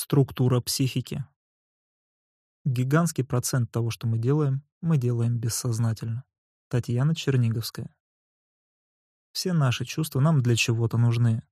Структура психики. Гигантский процент того, что мы делаем, мы делаем бессознательно. Татьяна Черниговская. Все наши чувства нам для чего-то нужны.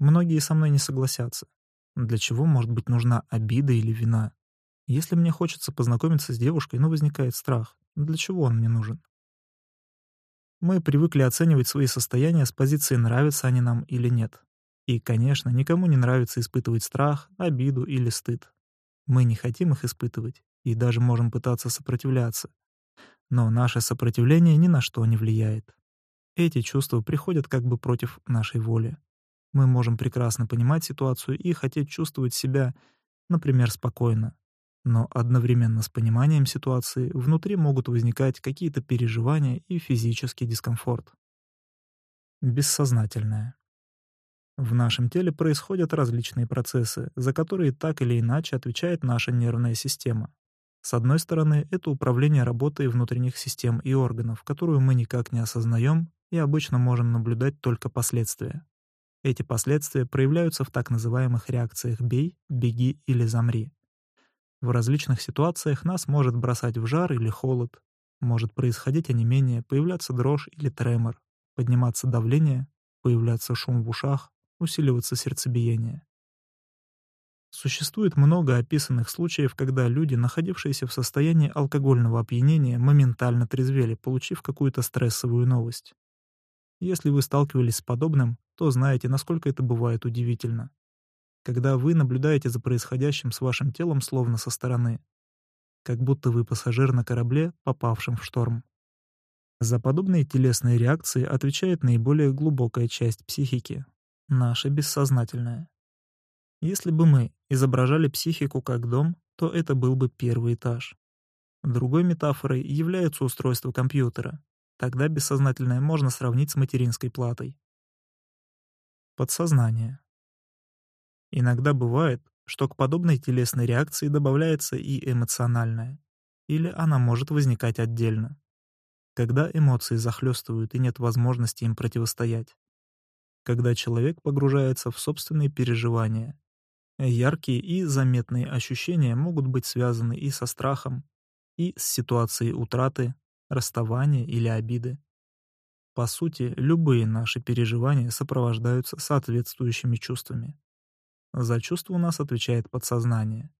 Многие со мной не согласятся. Для чего может быть нужна обида или вина? Если мне хочется познакомиться с девушкой, но возникает страх, для чего он мне нужен? Мы привыкли оценивать свои состояния с позиции нравятся они нам или нет. И, конечно, никому не нравится испытывать страх, обиду или стыд. Мы не хотим их испытывать и даже можем пытаться сопротивляться. Но наше сопротивление ни на что не влияет. Эти чувства приходят как бы против нашей воли. Мы можем прекрасно понимать ситуацию и хотеть чувствовать себя, например, спокойно. Но одновременно с пониманием ситуации внутри могут возникать какие-то переживания и физический дискомфорт. Бессознательное. В нашем теле происходят различные процессы, за которые так или иначе отвечает наша нервная система. С одной стороны, это управление работой внутренних систем и органов, которую мы никак не осознаем и обычно можем наблюдать только последствия. Эти последствия проявляются в так называемых реакциях «бей», «беги» или «замри». В различных ситуациях нас может бросать в жар или холод, может происходить онемение, появляться дрожь или тремор, подниматься давление, появляться шум в ушах, усиливаться сердцебиение. Существует много описанных случаев, когда люди, находившиеся в состоянии алкогольного опьянения, моментально трезвели, получив какую-то стрессовую новость. Если вы сталкивались с подобным, то знаете, насколько это бывает удивительно. Когда вы наблюдаете за происходящим с вашим телом словно со стороны, как будто вы пассажир на корабле, попавшем в шторм. За подобные телесные реакции отвечает наиболее глубокая часть психики, наше бессознательное. Если бы мы изображали психику как дом, то это был бы первый этаж. Другой метафорой является устройство компьютера. Тогда бессознательное можно сравнить с материнской платой. Подсознание. Иногда бывает, что к подобной телесной реакции добавляется и эмоциональная, или она может возникать отдельно. Когда эмоции захлестывают и нет возможности им противостоять когда человек погружается в собственные переживания. Яркие и заметные ощущения могут быть связаны и со страхом, и с ситуацией утраты, расставания или обиды. По сути, любые наши переживания сопровождаются соответствующими чувствами. За чувство у нас отвечает подсознание.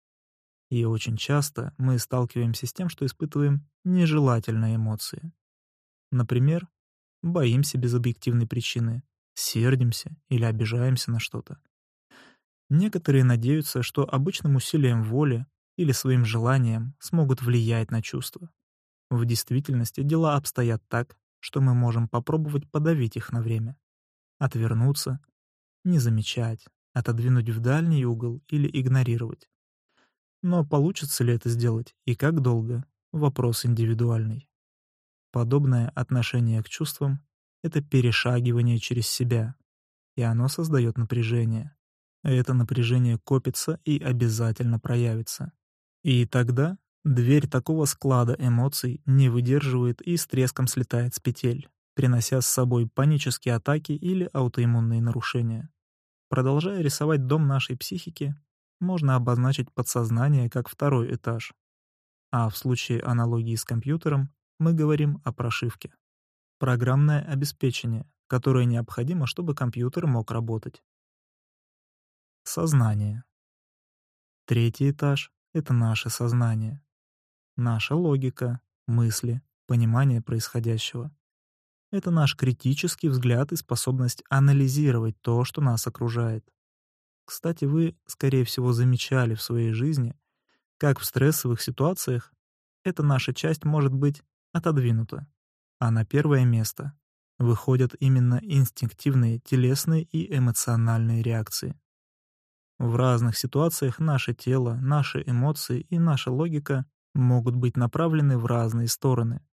И очень часто мы сталкиваемся с тем, что испытываем нежелательные эмоции. Например, боимся без объективной причины, сердимся или обижаемся на что-то. Некоторые надеются, что обычным усилием воли или своим желанием смогут влиять на чувства. В действительности дела обстоят так, что мы можем попробовать подавить их на время. Отвернуться, не замечать, отодвинуть в дальний угол или игнорировать. Но получится ли это сделать и как долго — вопрос индивидуальный. Подобное отношение к чувствам это перешагивание через себя, и оно создает напряжение. Это напряжение копится и обязательно проявится. И тогда дверь такого склада эмоций не выдерживает и с треском слетает с петель, принося с собой панические атаки или аутоиммунные нарушения. Продолжая рисовать дом нашей психики, можно обозначить подсознание как второй этаж. А в случае аналогии с компьютером мы говорим о прошивке программное обеспечение, которое необходимо, чтобы компьютер мог работать. Сознание. Третий этаж — это наше сознание. Наша логика, мысли, понимание происходящего. Это наш критический взгляд и способность анализировать то, что нас окружает. Кстати, вы, скорее всего, замечали в своей жизни, как в стрессовых ситуациях эта наша часть может быть отодвинута а на первое место выходят именно инстинктивные телесные и эмоциональные реакции. В разных ситуациях наше тело, наши эмоции и наша логика могут быть направлены в разные стороны.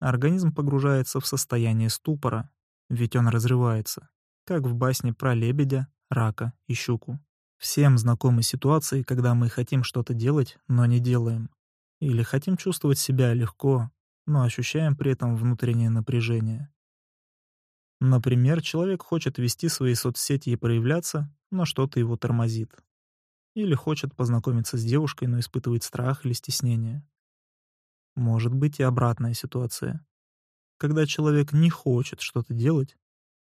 Организм погружается в состояние ступора, ведь он разрывается, как в басне про лебедя, рака и щуку. Всем знакомы ситуации, когда мы хотим что-то делать, но не делаем. Или хотим чувствовать себя легко, но ощущаем при этом внутреннее напряжение. Например, человек хочет вести свои соцсети и проявляться, но что-то его тормозит. или хочет познакомиться с девушкой, но испытывает страх или стеснение. Может быть и обратная ситуация, когда человек не хочет что-то делать,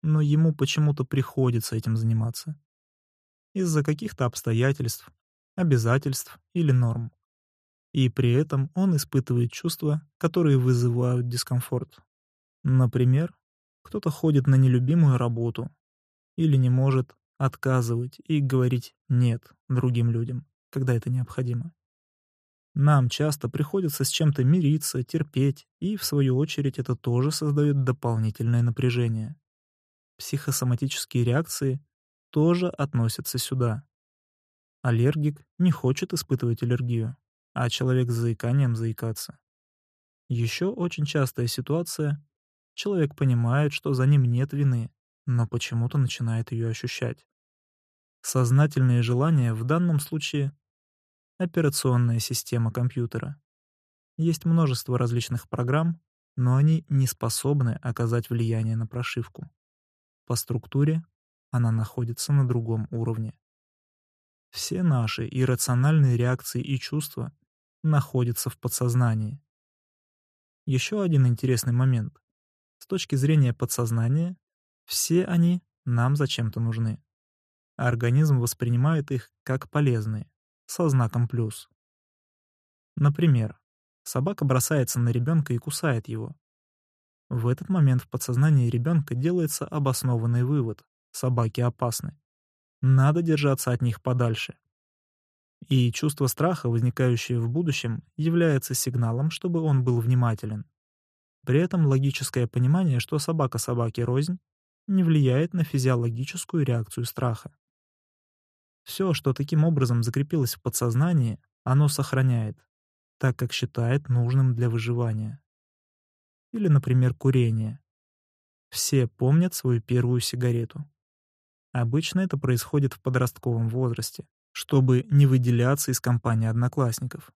но ему почему-то приходится этим заниматься. Из-за каких-то обстоятельств, обязательств или норм. И при этом он испытывает чувства, которые вызывают дискомфорт. Например, кто-то ходит на нелюбимую работу или не может отказывать и говорить «нет» другим людям, когда это необходимо. Нам часто приходится с чем-то мириться, терпеть, и, в свою очередь, это тоже создает дополнительное напряжение. Психосоматические реакции тоже относятся сюда. Аллергик не хочет испытывать аллергию, а человек с заиканием заикаться. Еще очень частая ситуация — человек понимает, что за ним нет вины, но почему-то начинает ее ощущать. Сознательные желания в данном случае — операционная система компьютера. Есть множество различных программ, но они не способны оказать влияние на прошивку. По структуре она находится на другом уровне. Все наши иррациональные реакции и чувства находятся в подсознании. Еще один интересный момент. С точки зрения подсознания, все они нам зачем-то нужны. организм воспринимает их как полезные, со знаком плюс. Например, собака бросается на ребенка и кусает его. В этот момент в подсознании ребенка делается обоснованный вывод собаки опасны. Надо держаться от них подальше. И чувство страха, возникающее в будущем, является сигналом, чтобы он был внимателен. При этом логическое понимание, что собака собаке рознь, не влияет на физиологическую реакцию страха. Все, что таким образом закрепилось в подсознании, оно сохраняет, так как считает нужным для выживания. Или, например, курение. Все помнят свою первую сигарету. Обычно это происходит в подростковом возрасте, чтобы не выделяться из компании одноклассников.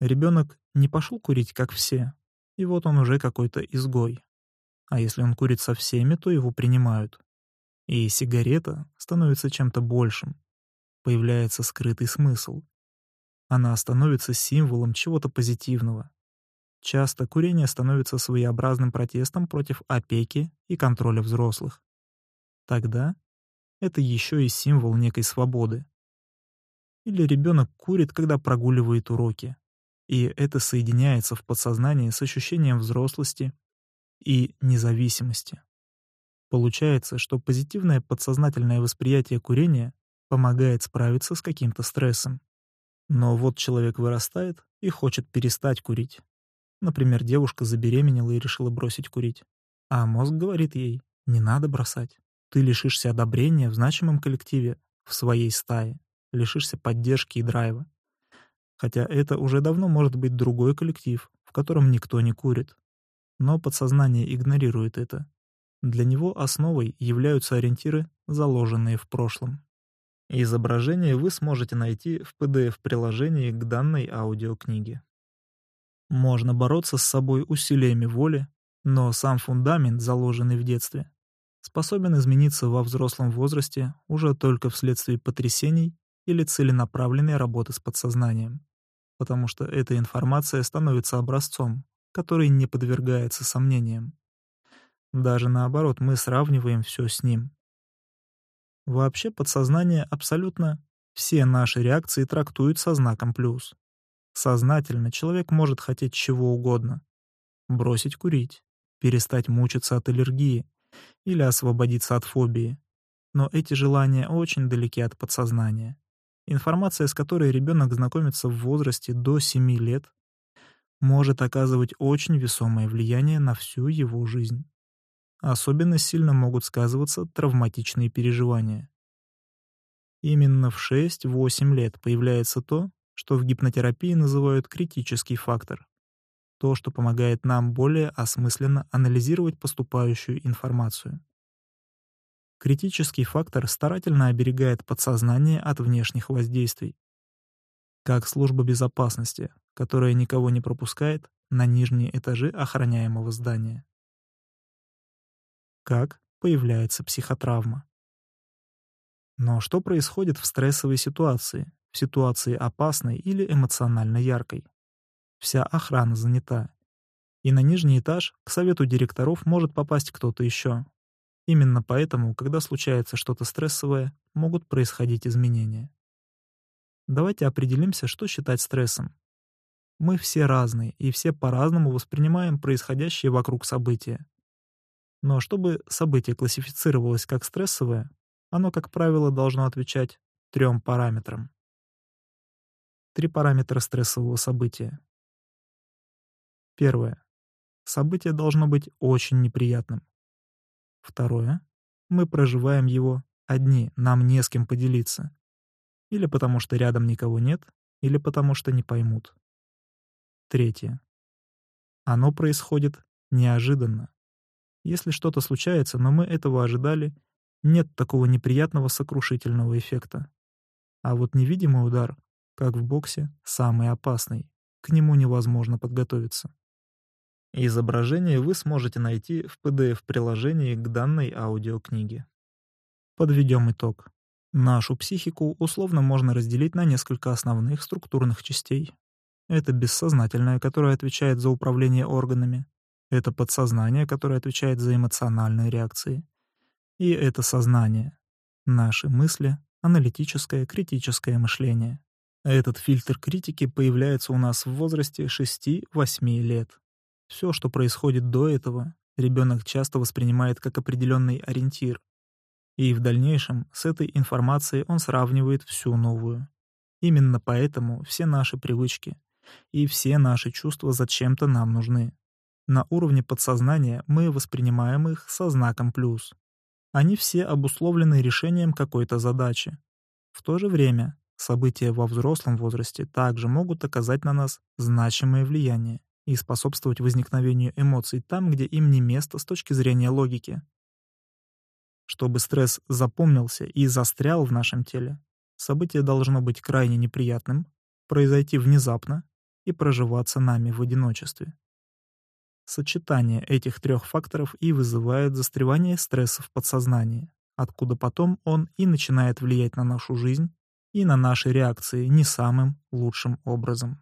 Ребенок не пошел курить, как все, и вот он уже какой-то изгой. А если он курит со всеми, то его принимают. И сигарета становится чем-то большим. Появляется скрытый смысл. Она становится символом чего-то позитивного. Часто курение становится своеобразным протестом против опеки и контроля взрослых. Тогда это еще и символ некой свободы. Или ребенок курит, когда прогуливает уроки. И это соединяется в подсознании с ощущением взрослости и независимости. Получается, что позитивное подсознательное восприятие курения помогает справиться с каким-то стрессом. Но вот человек вырастает и хочет перестать курить. Например, девушка забеременела и решила бросить курить. А мозг говорит ей, не надо бросать. Ты лишишься одобрения в значимом коллективе, в своей стае, лишишься поддержки и драйва. Хотя это уже давно может быть другой коллектив, в котором никто не курит. Но подсознание игнорирует это. Для него основой являются ориентиры, заложенные в прошлом. Изображение вы сможете найти в PDF-приложении к данной аудиокниге. Можно бороться с собой усилиями воли, но сам фундамент, заложенный в детстве, способен измениться во взрослом возрасте уже только вследствие потрясений или целенаправленной работы с подсознанием, потому что эта информация становится образцом, который не подвергается сомнениям. Даже наоборот, мы сравниваем все с ним. Вообще подсознание абсолютно все наши реакции трактует со знаком плюс. Сознательно человек может хотеть чего угодно. Бросить курить, перестать мучиться от аллергии, или освободиться от фобии. Но эти желания очень далеки от подсознания. Информация, с которой ребенок знакомится в возрасте до 7 лет, может оказывать очень весомое влияние на всю его жизнь. Особенно сильно могут сказываться травматичные переживания. Именно в 6-8 лет появляется то, что в гипнотерапии называют критический фактор то, что помогает нам более осмысленно анализировать поступающую информацию. Критический фактор старательно оберегает подсознание от внешних воздействий. Как служба безопасности, которая никого не пропускает на нижние этажи охраняемого здания. Как появляется психотравма. Но что происходит в стрессовой ситуации, в ситуации опасной или эмоционально яркой. Вся охрана занята. И на нижний этаж к совету директоров может попасть кто-то еще. Именно поэтому, когда случается что-то стрессовое, могут происходить изменения. Давайте определимся, что считать стрессом. Мы все разные, и все по-разному воспринимаем происходящее вокруг события. Но чтобы событие классифицировалось как стрессовое, оно, как правило, должно отвечать трем параметрам. Три параметра стрессового события. Первое. Событие должно быть очень неприятным. Второе. Мы проживаем его одни, нам не с кем поделиться. Или потому что рядом никого нет, или потому что не поймут. Третье. Оно происходит неожиданно. Если что-то случается, но мы этого ожидали, нет такого неприятного сокрушительного эффекта. А вот невидимый удар, как в боксе, самый опасный. К нему невозможно подготовиться. Изображение вы сможете найти в PDF-приложении к данной аудиокниге. Подведем итог. Нашу психику условно можно разделить на несколько основных структурных частей. Это бессознательное, которое отвечает за управление органами. Это подсознание, которое отвечает за эмоциональные реакции. И это сознание. Наши мысли, аналитическое, критическое мышление. Этот фильтр критики появляется у нас в возрасте 6-8 лет. Все, что происходит до этого, ребенок часто воспринимает как определенный ориентир. И в дальнейшем с этой информацией он сравнивает всю новую. Именно поэтому все наши привычки, и все наши чувства зачем-то нам нужны. На уровне подсознания мы воспринимаем их со знаком «плюс». Они все обусловлены решением какой-то задачи. В то же время события во взрослом возрасте также могут оказать на нас значимое влияние и способствовать возникновению эмоций там, где им не место с точки зрения логики. Чтобы стресс запомнился и застрял в нашем теле, событие должно быть крайне неприятным, произойти внезапно и проживаться нами в одиночестве. Сочетание этих трех факторов и вызывает застревание стресса в подсознании, откуда потом он и начинает влиять на нашу жизнь и на наши реакции не самым лучшим образом.